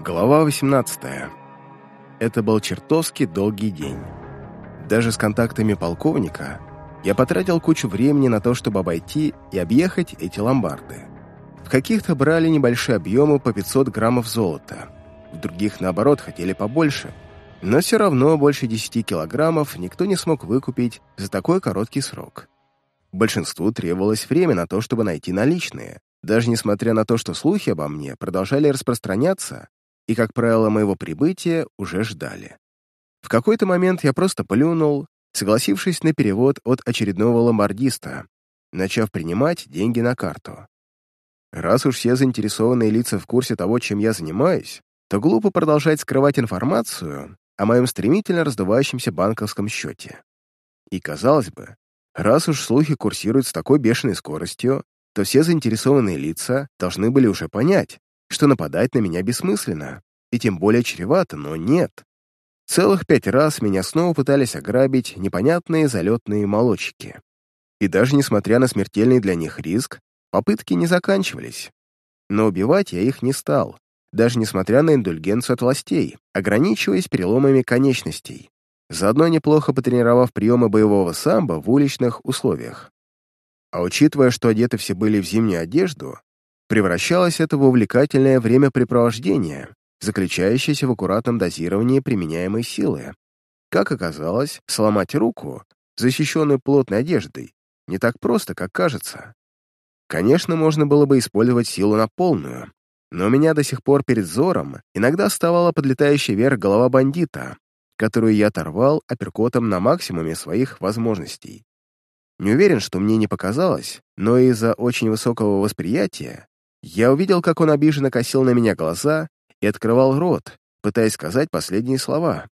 Глава 18. Это был чертовски долгий день. Даже с контактами полковника я потратил кучу времени на то, чтобы обойти и объехать эти ломбарды. В каких-то брали небольшие объемы по 500 граммов золота, в других, наоборот, хотели побольше, но все равно больше 10 килограммов никто не смог выкупить за такой короткий срок. Большинству требовалось время на то, чтобы найти наличные, даже несмотря на то, что слухи обо мне продолжали распространяться, и, как правило, моего прибытия уже ждали. В какой-то момент я просто плюнул, согласившись на перевод от очередного ломбардиста, начав принимать деньги на карту. Раз уж все заинтересованные лица в курсе того, чем я занимаюсь, то глупо продолжать скрывать информацию о моем стремительно раздувающемся банковском счете. И, казалось бы, раз уж слухи курсируют с такой бешеной скоростью, то все заинтересованные лица должны были уже понять, что нападать на меня бессмысленно, и тем более чревато, но нет. Целых пять раз меня снова пытались ограбить непонятные залетные молочки. И даже несмотря на смертельный для них риск, попытки не заканчивались. Но убивать я их не стал, даже несмотря на индульгенцию от властей, ограничиваясь переломами конечностей, заодно неплохо потренировав приемы боевого самбо в уличных условиях. А учитывая, что одеты все были в зимнюю одежду, превращалось это в увлекательное времяпрепровождение, заключающееся в аккуратном дозировании применяемой силы. Как оказалось, сломать руку, защищенную плотной одеждой, не так просто, как кажется. Конечно, можно было бы использовать силу на полную, но у меня до сих пор перед взором иногда оставала подлетающая вверх голова бандита, которую я оторвал апперкотом на максимуме своих возможностей. Не уверен, что мне не показалось, но из-за очень высокого восприятия я увидел, как он обиженно косил на меня глаза и открывал рот, пытаясь сказать последние слова.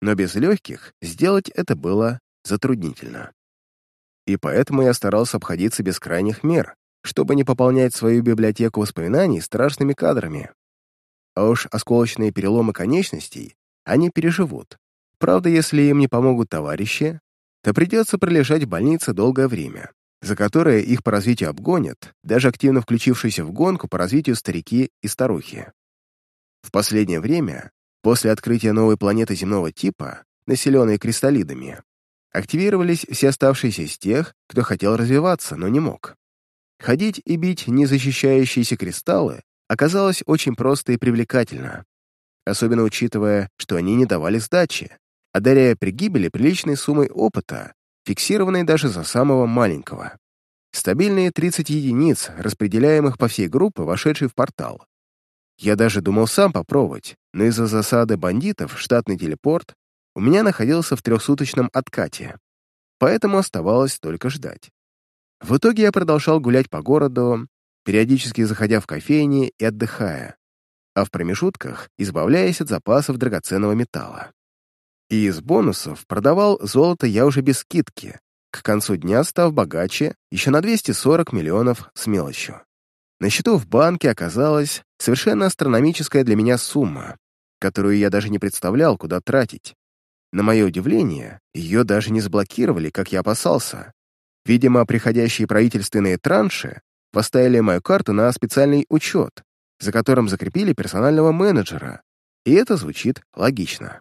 Но без легких сделать это было затруднительно. И поэтому я старался обходиться без крайних мер, чтобы не пополнять свою библиотеку воспоминаний страшными кадрами. А уж осколочные переломы конечностей они переживут. Правда, если им не помогут товарищи, то придется пролежать в больнице долгое время за которое их по развитию обгонят, даже активно включившиеся в гонку по развитию старики и старухи. В последнее время, после открытия новой планеты земного типа, населенной кристаллидами, активировались все оставшиеся из тех, кто хотел развиваться, но не мог. Ходить и бить незащищающиеся кристаллы оказалось очень просто и привлекательно, особенно учитывая, что они не давали сдачи, одаряя при гибели приличной суммой опыта фиксированные даже за самого маленького. Стабильные 30 единиц, распределяемых по всей группе, вошедшей в портал. Я даже думал сам попробовать, но из-за засады бандитов штатный телепорт у меня находился в трехсуточном откате, поэтому оставалось только ждать. В итоге я продолжал гулять по городу, периодически заходя в кофейни и отдыхая, а в промежутках избавляясь от запасов драгоценного металла. И из бонусов продавал золото я уже без скидки, к концу дня став богаче еще на 240 миллионов с мелочью. На счету в банке оказалась совершенно астрономическая для меня сумма, которую я даже не представлял, куда тратить. На мое удивление, ее даже не заблокировали, как я опасался. Видимо, приходящие правительственные транши поставили мою карту на специальный учет, за которым закрепили персонального менеджера, и это звучит логично.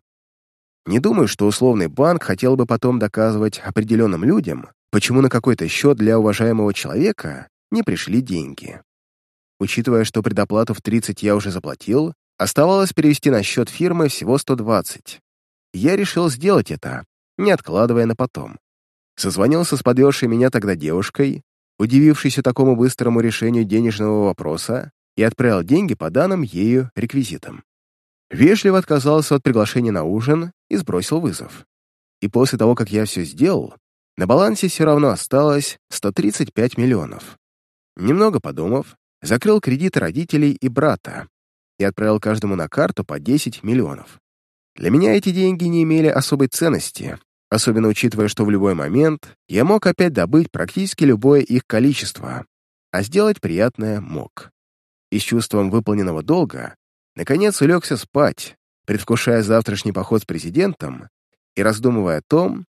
Не думаю, что условный банк хотел бы потом доказывать определенным людям, почему на какой-то счет для уважаемого человека не пришли деньги. Учитывая, что предоплату в 30 я уже заплатил, оставалось перевести на счет фирмы всего 120. Я решил сделать это, не откладывая на потом. Созвонился с подвезшей меня тогда девушкой, удивившейся такому быстрому решению денежного вопроса, и отправил деньги по данным ею реквизитам. Вежливо отказался от приглашения на ужин и сбросил вызов. И после того, как я все сделал, на балансе все равно осталось 135 миллионов. Немного подумав, закрыл кредиты родителей и брата и отправил каждому на карту по 10 миллионов. Для меня эти деньги не имели особой ценности, особенно учитывая, что в любой момент я мог опять добыть практически любое их количество, а сделать приятное мог. И с чувством выполненного долга Наконец улегся спать, предвкушая завтрашний поход с президентом и раздумывая о том,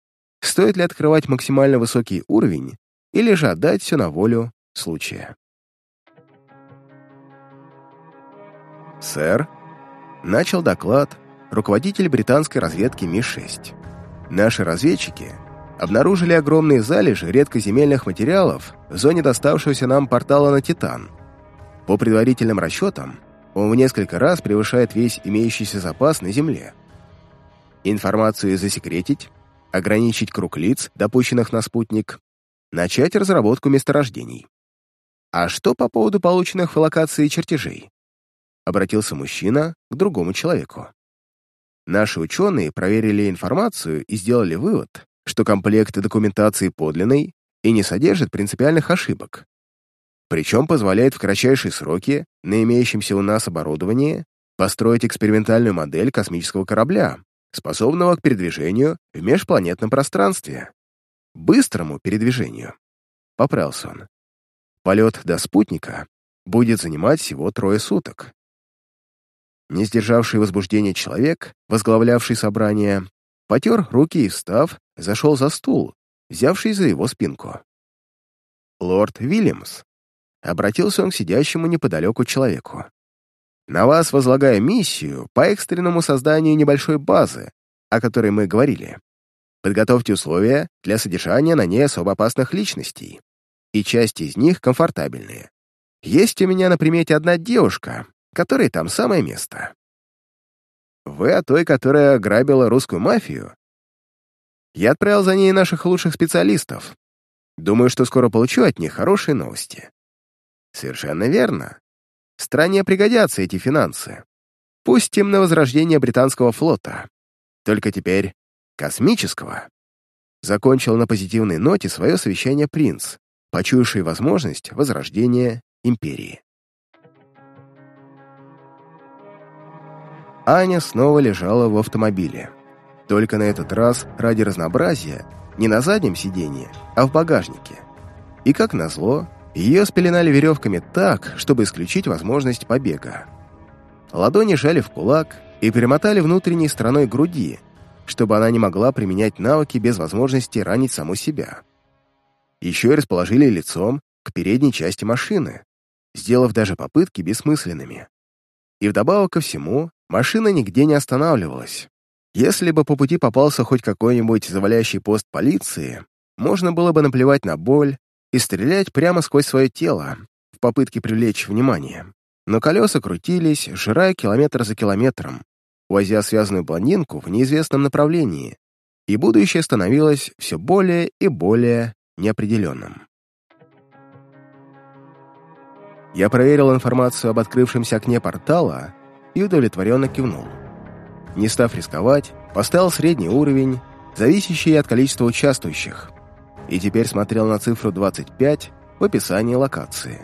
стоит ли открывать максимально высокий уровень или же отдать все на волю случая. «Сэр?» Начал доклад руководитель британской разведки Ми-6. Наши разведчики обнаружили огромные залежи редкоземельных материалов в зоне доставшегося нам портала на Титан. По предварительным расчетам, он в несколько раз превышает весь имеющийся запас на Земле. Информацию засекретить, ограничить круг лиц, допущенных на спутник, начать разработку месторождений. А что по поводу полученных в локации чертежей? Обратился мужчина к другому человеку. Наши ученые проверили информацию и сделали вывод, что комплект документации подлинный и не содержит принципиальных ошибок. Причем позволяет в кратчайшие сроки на имеющемся у нас оборудовании построить экспериментальную модель космического корабля, способного к передвижению в межпланетном пространстве. Быстрому передвижению. Поправился он. Полет до спутника будет занимать всего трое суток. Не сдержавший возбуждение человек, возглавлявший собрание, потер руки и, встав, зашел за стул, взявший за его спинку. «Лорд Вильямс», — обратился он к сидящему неподалеку человеку. «На вас возлагаю миссию по экстренному созданию небольшой базы, о которой мы говорили. Подготовьте условия для содержания на ней особо опасных личностей, и часть из них комфортабельные. Есть у меня на примете одна девушка, которой там самое место. Вы о той, которая грабила русскую мафию? Я отправил за ней наших лучших специалистов. Думаю, что скоро получу от них хорошие новости. Совершенно верно. Стране пригодятся эти финансы. Пустим на возрождение британского флота. Только теперь космического. Закончил на позитивной ноте свое совещание принц, почуявший возможность возрождения империи. Аня снова лежала в автомобиле. Только на этот раз, ради разнообразия, не на заднем сиденье, а в багажнике. И, как назло, ее спеленали веревками так, чтобы исключить возможность побега. Ладони жали в кулак и перемотали внутренней стороной груди, чтобы она не могла применять навыки без возможности ранить саму себя. Еще и расположили лицом к передней части машины, сделав даже попытки бессмысленными. И вдобавок ко всему, Машина нигде не останавливалась. Если бы по пути попался хоть какой-нибудь завалящий пост полиции, можно было бы наплевать на боль и стрелять прямо сквозь свое тело в попытке привлечь внимание. Но колеса крутились, жирая километр за километром, увозя связанную блондинку в неизвестном направлении, и будущее становилось все более и более неопределенным. Я проверил информацию об открывшемся окне портала и удовлетворенно кивнул. Не став рисковать, поставил средний уровень, зависящий от количества участвующих, и теперь смотрел на цифру 25 в описании локации.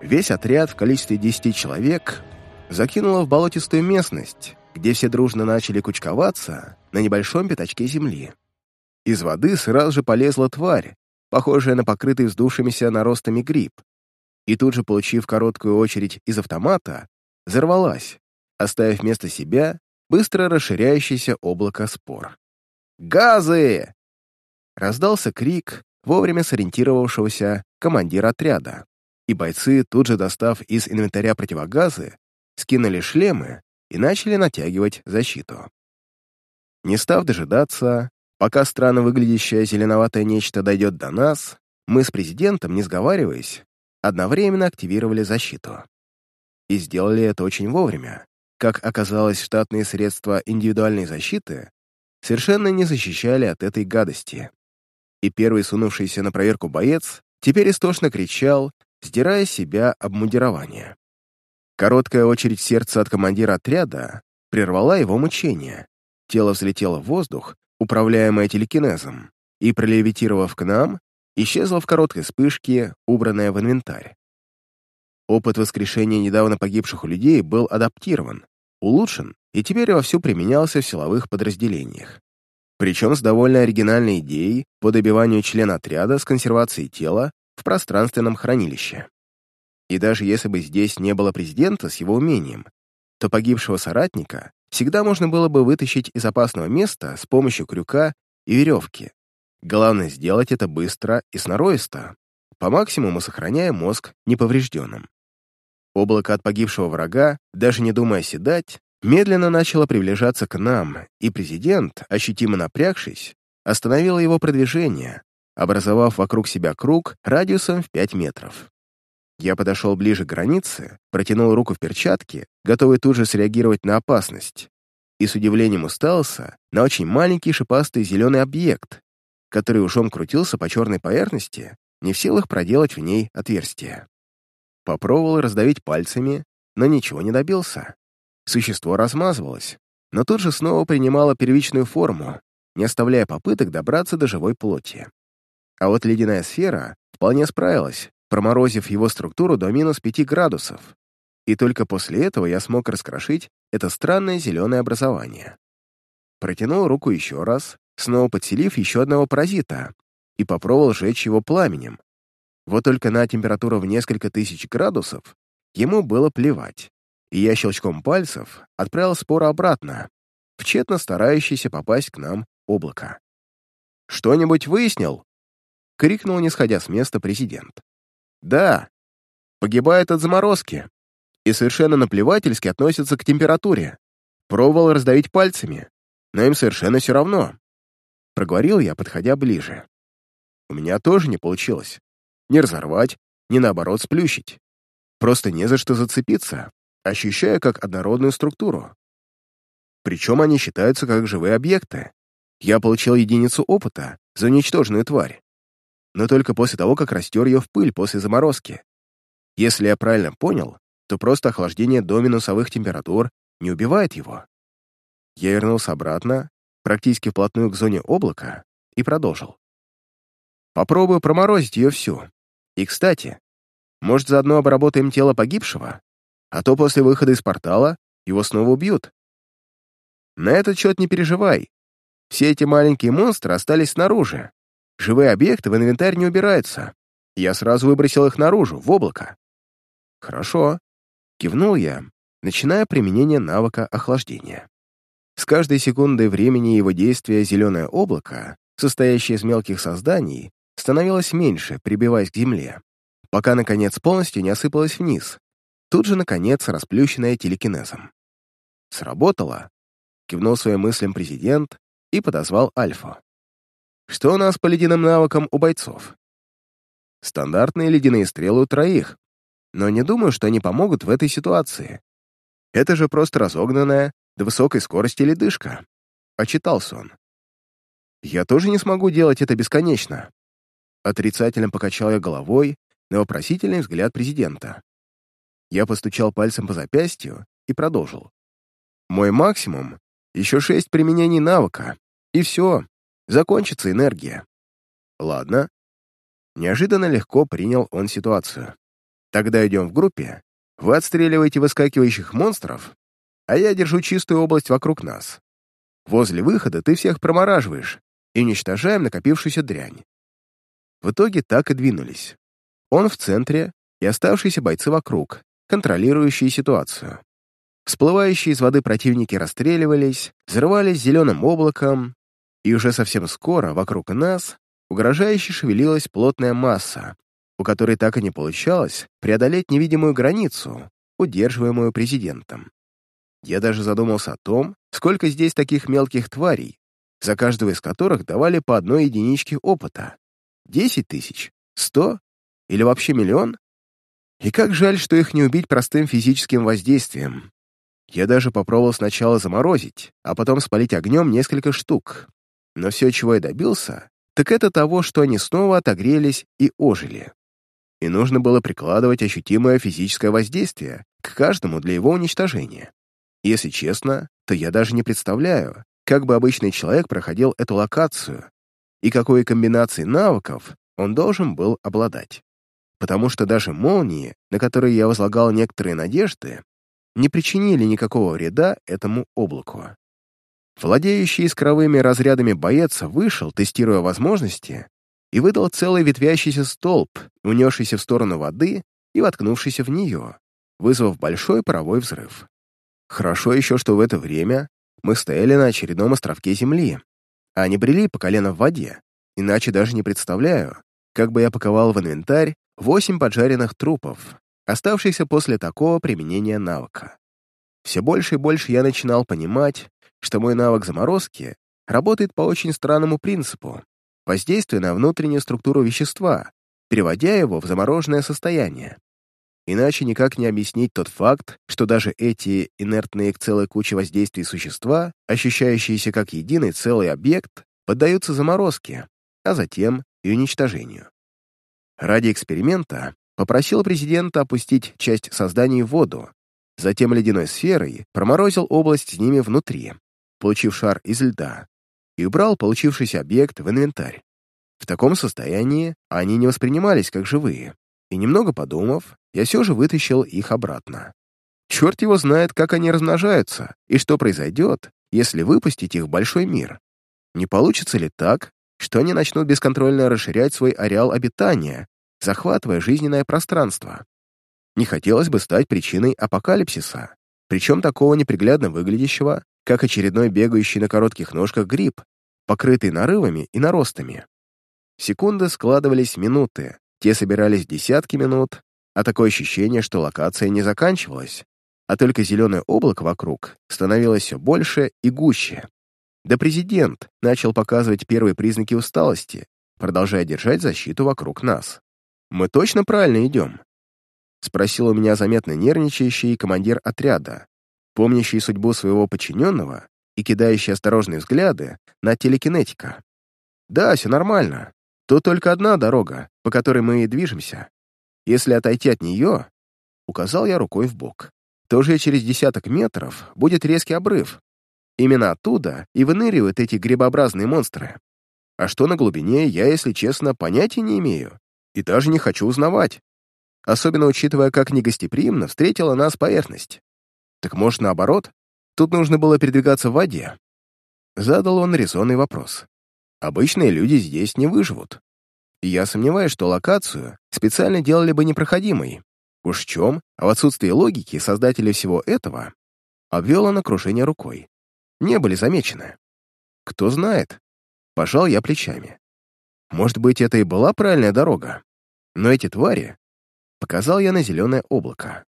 Весь отряд в количестве 10 человек закинуло в болотистую местность, где все дружно начали кучковаться на небольшом пятачке земли. Из воды сразу же полезла тварь, похожая на покрытый вздувшимися наростами гриб, и тут же, получив короткую очередь из автомата, взорвалась, оставив вместо себя быстро расширяющееся облако спор. «Газы!» Раздался крик вовремя сориентировавшегося командира отряда, и бойцы, тут же достав из инвентаря противогазы, скинули шлемы и начали натягивать защиту. Не став дожидаться, пока странно выглядящее зеленоватое нечто дойдет до нас, мы с президентом, не сговариваясь, одновременно активировали защиту. И сделали это очень вовремя, как оказалось, штатные средства индивидуальной защиты совершенно не защищали от этой гадости. И первый сунувшийся на проверку боец теперь истошно кричал, сдирая себя обмундирование. Короткая очередь сердца от командира отряда прервала его мучение. Тело взлетело в воздух, управляемое телекинезом, и, пролевитировав к нам, исчезло в короткой вспышке, убранное в инвентарь. Опыт воскрешения недавно погибших людей был адаптирован, улучшен и теперь вовсю применялся в силовых подразделениях. Причем с довольно оригинальной идеей по добиванию члена отряда с консервацией тела в пространственном хранилище. И даже если бы здесь не было президента с его умением, то погибшего соратника всегда можно было бы вытащить из опасного места с помощью крюка и веревки. Главное сделать это быстро и сноровисто, по максимуму сохраняя мозг неповрежденным. Облако от погибшего врага, даже не думая седать, медленно начало приближаться к нам, и президент, ощутимо напрягшись, остановил его продвижение, образовав вокруг себя круг радиусом в 5 метров. Я подошел ближе к границе, протянул руку в перчатке, готовый тут же среагировать на опасность, и с удивлением устался на очень маленький шипастый зеленый объект, который ушом крутился по черной поверхности, не в силах проделать в ней отверстие. Попробовал раздавить пальцами, но ничего не добился. Существо размазывалось, но тут же снова принимало первичную форму, не оставляя попыток добраться до живой плоти. А вот ледяная сфера вполне справилась, проморозив его структуру до минус 5 градусов. И только после этого я смог раскрошить это странное зеленое образование. Протянул руку еще раз, снова подселив еще одного паразита, и попробовал сжечь его пламенем. Вот только на температуру в несколько тысяч градусов ему было плевать, и я щелчком пальцев отправил спору обратно, в тщетно старающийся попасть к нам облако. «Что-нибудь выяснил?» — крикнул, не сходя с места, президент. «Да. Погибает от заморозки. И совершенно наплевательски относится к температуре. Пробовал раздавить пальцами, но им совершенно все равно». Проговорил я, подходя ближе. У меня тоже не получилось. Не разорвать, ни наоборот сплющить. Просто не за что зацепиться, ощущая как однородную структуру. Причем они считаются как живые объекты. Я получил единицу опыта за уничтоженную тварь но только после того, как растер ее в пыль после заморозки. Если я правильно понял, то просто охлаждение до минусовых температур не убивает его. Я вернулся обратно, практически вплотную к зоне облака, и продолжил. Попробую проморозить ее всю. И, кстати, может, заодно обработаем тело погибшего, а то после выхода из портала его снова убьют. На этот счет не переживай. Все эти маленькие монстры остались снаружи, Живые объекты в инвентарь не убираются. Я сразу выбросил их наружу, в облако. Хорошо. Кивнул я, начиная применение навыка охлаждения. С каждой секундой времени его действия зеленое облако, состоящее из мелких созданий, становилось меньше, прибиваясь к земле, пока, наконец, полностью не осыпалось вниз, тут же, наконец, расплющенное телекинезом. «Сработало», — кивнул своим мыслям президент и подозвал Альфу. Что у нас по ледяным навыкам у бойцов? Стандартные ледяные стрелы у троих, но не думаю, что они помогут в этой ситуации. Это же просто разогнанная до высокой скорости ледышка. Очитался он. Я тоже не смогу делать это бесконечно. Отрицательно покачал я головой на вопросительный взгляд президента. Я постучал пальцем по запястью и продолжил. Мой максимум — еще шесть применений навыка, и все, Закончится энергия. Ладно. Неожиданно легко принял он ситуацию. Тогда идем в группе. Вы отстреливаете выскакивающих монстров, а я держу чистую область вокруг нас. Возле выхода ты всех промораживаешь и уничтожаем накопившуюся дрянь. В итоге так и двинулись. Он в центре и оставшиеся бойцы вокруг, контролирующие ситуацию. Всплывающие из воды противники расстреливались, взрывались зеленым облаком, и уже совсем скоро вокруг нас угрожающе шевелилась плотная масса, у которой так и не получалось преодолеть невидимую границу, удерживаемую президентом. Я даже задумался о том, сколько здесь таких мелких тварей, за каждого из которых давали по одной единичке опыта. Десять тысяч? Сто? Или вообще миллион? И как жаль, что их не убить простым физическим воздействием. Я даже попробовал сначала заморозить, а потом спалить огнем несколько штук, но все, чего я добился, так это того, что они снова отогрелись и ожили. И нужно было прикладывать ощутимое физическое воздействие к каждому для его уничтожения. Если честно, то я даже не представляю, как бы обычный человек проходил эту локацию и какой комбинацией навыков он должен был обладать. Потому что даже молнии, на которые я возлагал некоторые надежды, не причинили никакого вреда этому облаку. Владеющий искровыми разрядами боец вышел, тестируя возможности, и выдал целый ветвящийся столб, унесшийся в сторону воды и воткнувшийся в нее, вызвав большой паровой взрыв. Хорошо еще, что в это время мы стояли на очередном островке Земли, а не брели по колено в воде, иначе даже не представляю, как бы я паковал в инвентарь восемь поджаренных трупов, оставшихся после такого применения навыка. Все больше и больше я начинал понимать, что мой навык заморозки работает по очень странному принципу, воздействуя на внутреннюю структуру вещества, переводя его в замороженное состояние. Иначе никак не объяснить тот факт, что даже эти инертные к целой куче воздействий существа, ощущающиеся как единый целый объект, поддаются заморозке, а затем и уничтожению. Ради эксперимента попросил президента опустить часть созданий в воду, затем ледяной сферой проморозил область с ними внутри, получив шар из льда, и убрал получившийся объект в инвентарь. В таком состоянии они не воспринимались как живые, и немного подумав, я все же вытащил их обратно. Черт его знает, как они размножаются, и что произойдет, если выпустить их в большой мир. Не получится ли так, что они начнут бесконтрольно расширять свой ареал обитания, захватывая жизненное пространство? Не хотелось бы стать причиной апокалипсиса, причем такого неприглядно выглядящего, как очередной бегающий на коротких ножках гриб, покрытый нарывами и наростами. Секунды складывались в минуты, те собирались десятки минут, а такое ощущение, что локация не заканчивалась, а только зеленое облако вокруг становилось все больше и гуще. Да президент начал показывать первые признаки усталости, продолжая держать защиту вокруг нас. «Мы точно правильно идем?» Спросил у меня заметно нервничающий командир отряда, помнящий судьбу своего подчиненного и кидающий осторожные взгляды на телекинетика. «Да, все нормально. Тут только одна дорога, по которой мы и движемся. Если отойти от нее, указал я рукой в бок, то уже через десяток метров будет резкий обрыв. Именно оттуда и выныривают эти грибообразные монстры. А что на глубине, я, если честно, понятия не имею. И даже не хочу узнавать. Особенно учитывая, как негостеприимно встретила нас поверхность. Так может, наоборот? Тут нужно было передвигаться в воде. Задал он резонный вопрос. Обычные люди здесь не выживут. И я сомневаюсь, что локацию специально делали бы непроходимой. Уж в чем, а в отсутствии логики создатели всего этого обвел он окружение рукой. Не были замечены. Кто знает. Пожал я плечами. Может быть, это и была правильная дорога. Но эти твари... Показал я на зеленое облако.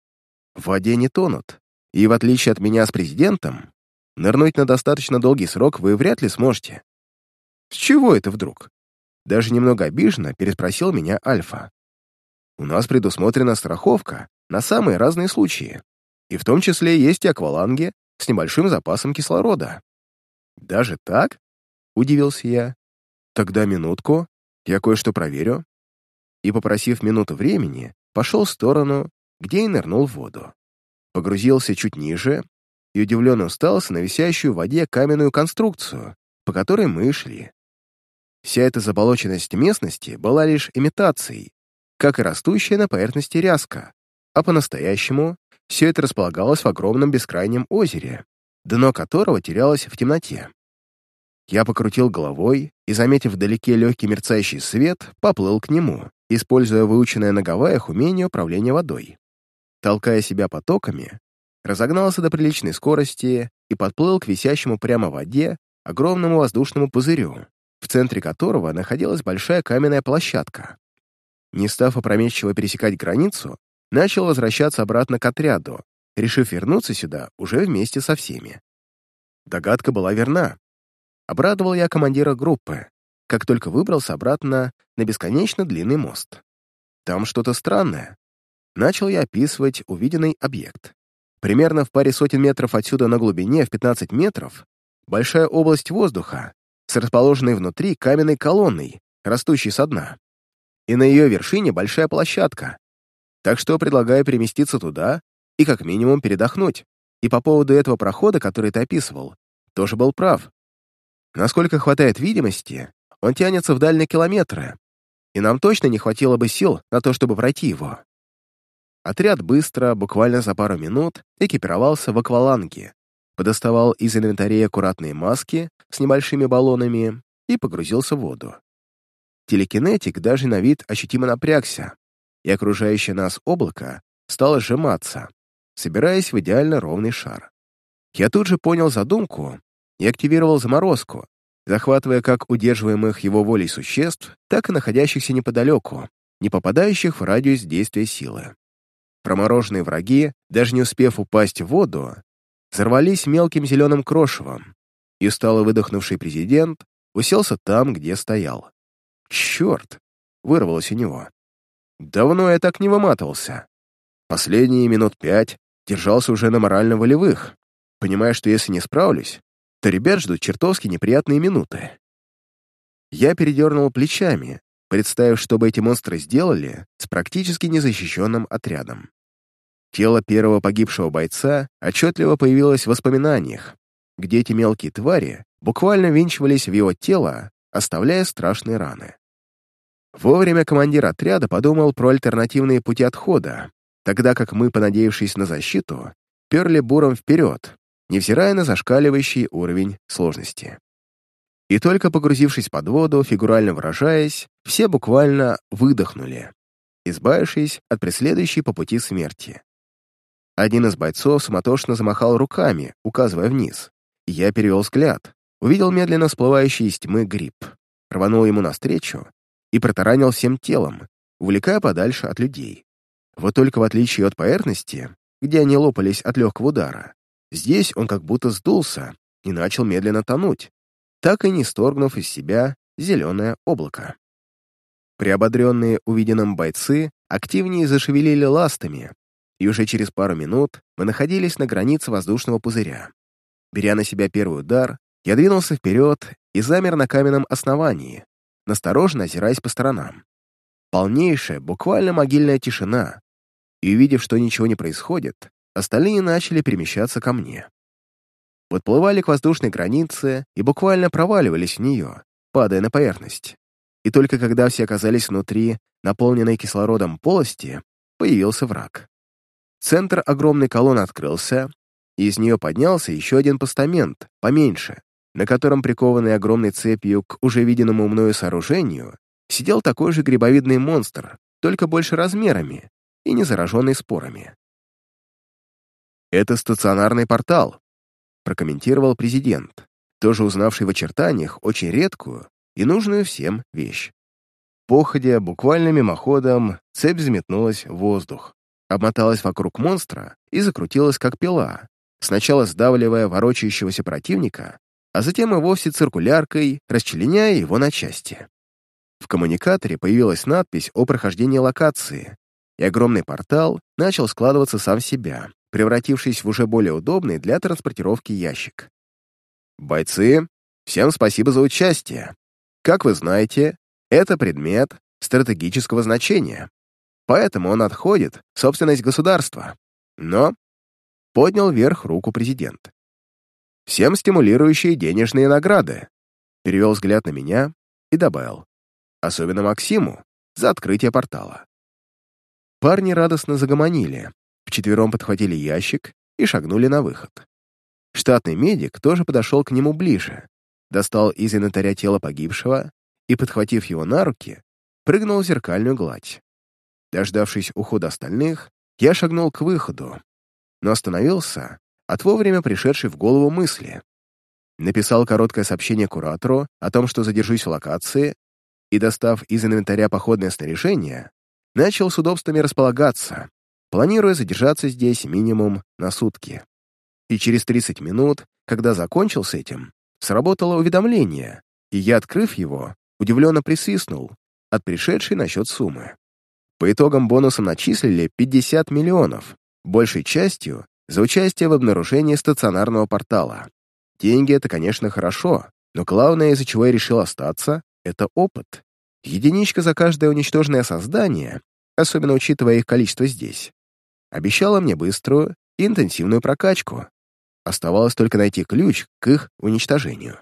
В воде не тонут. И в отличие от меня с президентом, нырнуть на достаточно долгий срок вы вряд ли сможете. С чего это вдруг? Даже немного обиженно переспросил меня Альфа. У нас предусмотрена страховка на самые разные случаи, и в том числе есть акваланги с небольшим запасом кислорода. Даже так? Удивился я. Тогда минутку, я кое-что проверю. И, попросив минуту времени, пошел в сторону, где и нырнул в воду. Погрузился чуть ниже и удивленно устался на висящую в воде каменную конструкцию, по которой мы шли. Вся эта заболоченность местности была лишь имитацией, как и растущая на поверхности ряска, а по-настоящему все это располагалось в огромном бескрайнем озере, дно которого терялось в темноте. Я покрутил головой и, заметив вдалеке легкий мерцающий свет, поплыл к нему, используя выученное на Гавайях умение управления водой. Толкая себя потоками, разогнался до приличной скорости и подплыл к висящему прямо в воде огромному воздушному пузырю, в центре которого находилась большая каменная площадка. Не став опрометчиво пересекать границу, начал возвращаться обратно к отряду, решив вернуться сюда уже вместе со всеми. Догадка была верна. Обрадовал я командира группы, как только выбрался обратно на бесконечно длинный мост. Там что-то странное. Начал я описывать увиденный объект. Примерно в паре сотен метров отсюда на глубине в 15 метров большая область воздуха, с расположенной внутри каменной колонной, растущей со дна. И на ее вершине большая площадка. Так что предлагаю переместиться туда и как минимум передохнуть. И по поводу этого прохода, который ты описывал, тоже был прав. Насколько хватает видимости, он тянется вдаль на километры, и нам точно не хватило бы сил на то, чтобы пройти его. Отряд быстро, буквально за пару минут, экипировался в акваланге, подоставал из инвентаря аккуратные маски с небольшими баллонами и погрузился в воду. Телекинетик даже на вид ощутимо напрягся, и окружающее нас облако стало сжиматься, собираясь в идеально ровный шар. Я тут же понял задумку и активировал заморозку, захватывая как удерживаемых его волей существ, так и находящихся неподалеку, не попадающих в радиус действия силы. Промороженные враги, даже не успев упасть в воду, взорвались мелким зеленым крошевом, и устало выдохнувший президент уселся там, где стоял. «Черт!» — вырвалось у него. «Давно я так не выматывался. Последние минут пять держался уже на морально-волевых, понимая, что если не справлюсь, то ребят ждут чертовски неприятные минуты. Я передернул плечами, представив, что бы эти монстры сделали с практически незащищенным отрядом. Тело первого погибшего бойца отчетливо появилось в воспоминаниях, где эти мелкие твари буквально винчивались в его тело, оставляя страшные раны. Вовремя командир отряда подумал про альтернативные пути отхода, тогда как мы, понадеявшись на защиту, перли буром вперед, невзирая на зашкаливающий уровень сложности. И только погрузившись под воду, фигурально выражаясь, все буквально выдохнули, избавившись от преследующей по пути смерти. Один из бойцов суматошно замахал руками, указывая вниз. Я перевел взгляд, увидел медленно всплывающий из тьмы гриб, рванул ему навстречу и протаранил всем телом, увлекая подальше от людей. Вот только в отличие от поверхности, где они лопались от легкого удара, здесь он как будто сдулся и начал медленно тонуть, так и не сторгнув из себя зеленое облако. Приободренные увиденным бойцы активнее зашевелили ластами, и уже через пару минут мы находились на границе воздушного пузыря. Беря на себя первый удар, я двинулся вперед и замер на каменном основании, настороженно озираясь по сторонам. Полнейшая, буквально могильная тишина, и, увидев, что ничего не происходит, остальные начали перемещаться ко мне. Подплывали к воздушной границе и буквально проваливались в нее, падая на поверхность. И только когда все оказались внутри, наполненной кислородом полости, появился враг. Центр огромной колонны открылся, и из нее поднялся еще один постамент, поменьше, на котором, прикованный огромной цепью к уже виденному мною сооружению, сидел такой же грибовидный монстр, только больше размерами и не зараженный спорами. «Это стационарный портал», — прокомментировал президент, тоже узнавший в очертаниях очень редкую и нужную всем вещь. Походя, буквально мимоходом, цепь взметнулась в воздух обмоталась вокруг монстра и закрутилась как пила, сначала сдавливая ворочающегося противника, а затем и вовсе циркуляркой, расчленяя его на части. В коммуникаторе появилась надпись о прохождении локации, и огромный портал начал складываться сам в себя, превратившись в уже более удобный для транспортировки ящик. «Бойцы, всем спасибо за участие. Как вы знаете, это предмет стратегического значения поэтому он отходит в собственность государства. Но поднял вверх руку президент. Всем стимулирующие денежные награды. Перевел взгляд на меня и добавил. Особенно Максиму за открытие портала. Парни радостно загомонили, вчетвером подхватили ящик и шагнули на выход. Штатный медик тоже подошел к нему ближе, достал из инвентаря тело погибшего и, подхватив его на руки, прыгнул в зеркальную гладь. Дождавшись ухода остальных, я шагнул к выходу, но остановился от вовремя пришедшей в голову мысли. Написал короткое сообщение куратору о том, что задержусь в локации, и, достав из инвентаря походное снаряжение, начал с удобствами располагаться, планируя задержаться здесь минимум на сутки. И через 30 минут, когда закончил с этим, сработало уведомление, и я, открыв его, удивленно присвистнул от пришедшей на счет суммы. По итогам бонуса начислили 50 миллионов, большей частью за участие в обнаружении стационарного портала. Деньги — это, конечно, хорошо, но главное, из-за чего я решил остаться, — это опыт. Единичка за каждое уничтоженное создание, особенно учитывая их количество здесь, обещала мне быструю и интенсивную прокачку. Оставалось только найти ключ к их уничтожению.